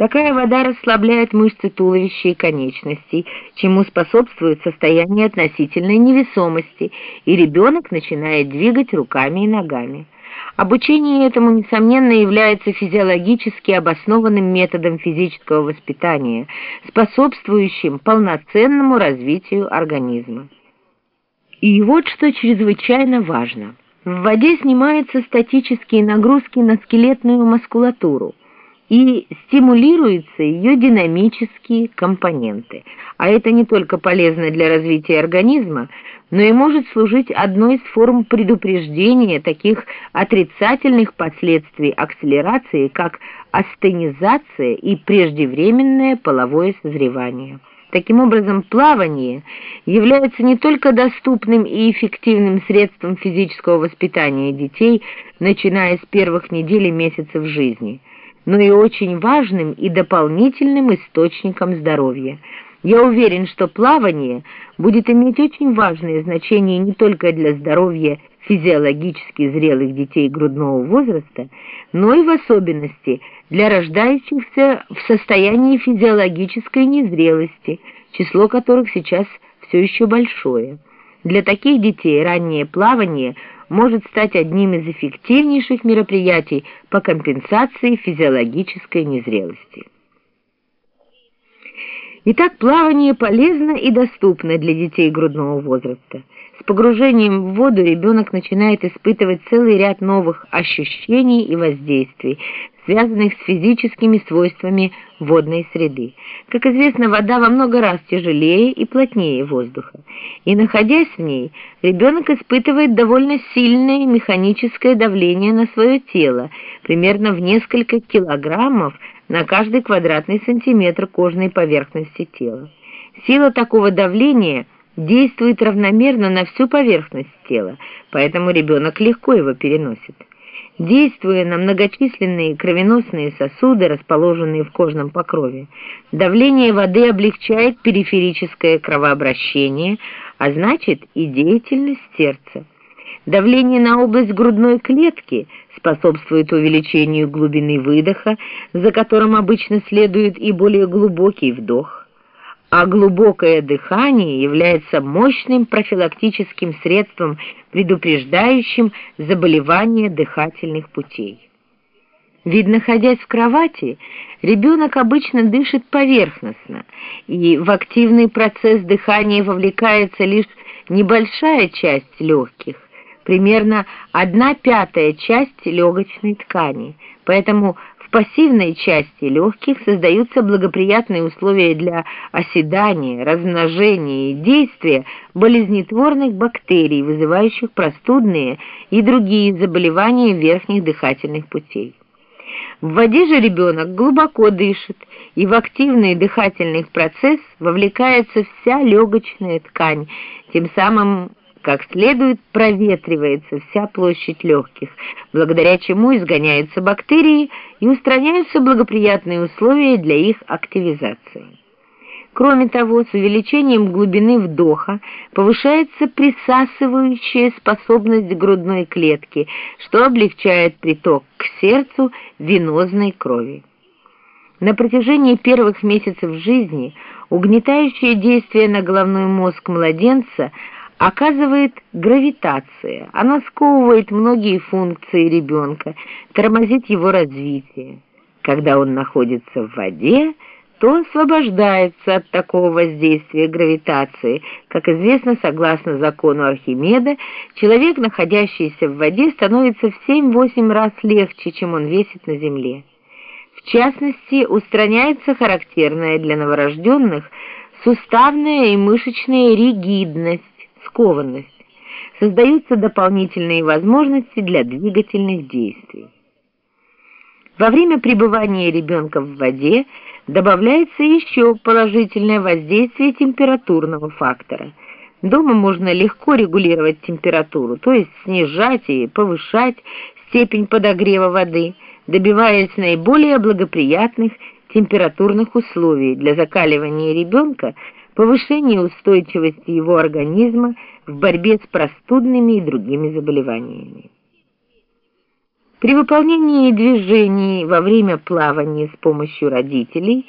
Такая вода расслабляет мышцы туловища и конечностей, чему способствует состояние относительной невесомости, и ребенок начинает двигать руками и ногами. Обучение этому, несомненно, является физиологически обоснованным методом физического воспитания, способствующим полноценному развитию организма. И вот что чрезвычайно важно. В воде снимаются статические нагрузки на скелетную мускулатуру и стимулируются ее динамические компоненты. А это не только полезно для развития организма, но и может служить одной из форм предупреждения таких отрицательных последствий акселерации, как астенизация и преждевременное половое созревание. Таким образом, плавание является не только доступным и эффективным средством физического воспитания детей, начиная с первых недель и месяцев жизни – но и очень важным и дополнительным источником здоровья. Я уверен, что плавание будет иметь очень важное значение не только для здоровья физиологически зрелых детей грудного возраста, но и в особенности для рождающихся в состоянии физиологической незрелости, число которых сейчас все еще большое. Для таких детей раннее плавание может стать одним из эффективнейших мероприятий по компенсации физиологической незрелости. Итак, плавание полезно и доступно для детей грудного возраста. С погружением в воду ребенок начинает испытывать целый ряд новых ощущений и воздействий, связанных с физическими свойствами водной среды. Как известно, вода во много раз тяжелее и плотнее воздуха, и, находясь в ней, ребенок испытывает довольно сильное механическое давление на свое тело, примерно в несколько килограммов на каждый квадратный сантиметр кожной поверхности тела. Сила такого давления действует равномерно на всю поверхность тела, поэтому ребенок легко его переносит. Действуя на многочисленные кровеносные сосуды, расположенные в кожном покрове, давление воды облегчает периферическое кровообращение, а значит и деятельность сердца. Давление на область грудной клетки способствует увеличению глубины выдоха, за которым обычно следует и более глубокий вдох а глубокое дыхание является мощным профилактическим средством, предупреждающим заболевания дыхательных путей. Ведь, находясь в кровати, ребенок обычно дышит поверхностно, и в активный процесс дыхания вовлекается лишь небольшая часть легких, примерно одна пятая часть легочной ткани, поэтому в пассивной части легких создаются благоприятные условия для оседания, размножения и действия болезнетворных бактерий, вызывающих простудные и другие заболевания верхних дыхательных путей. В воде же ребенок глубоко дышит, и в активный дыхательный процесс вовлекается вся легочная ткань, тем самым как следует проветривается вся площадь легких, благодаря чему изгоняются бактерии и устраняются благоприятные условия для их активизации. Кроме того, с увеличением глубины вдоха повышается присасывающая способность грудной клетки, что облегчает приток к сердцу венозной крови. На протяжении первых месяцев жизни угнетающее действие на головной мозг младенца – оказывает гравитация. Она сковывает многие функции ребенка, тормозит его развитие. Когда он находится в воде, то освобождается от такого воздействия гравитации. Как известно, согласно закону Архимеда, человек, находящийся в воде, становится в 7-8 раз легче, чем он весит на земле. В частности, устраняется характерная для новорожденных суставная и мышечная ригидность, скованность, создаются дополнительные возможности для двигательных действий. Во время пребывания ребенка в воде добавляется еще положительное воздействие температурного фактора. Дома можно легко регулировать температуру, то есть снижать и повышать степень подогрева воды, добиваясь наиболее благоприятных температурных условий для закаливания ребенка повышение устойчивости его организма в борьбе с простудными и другими заболеваниями. При выполнении движений во время плавания с помощью родителей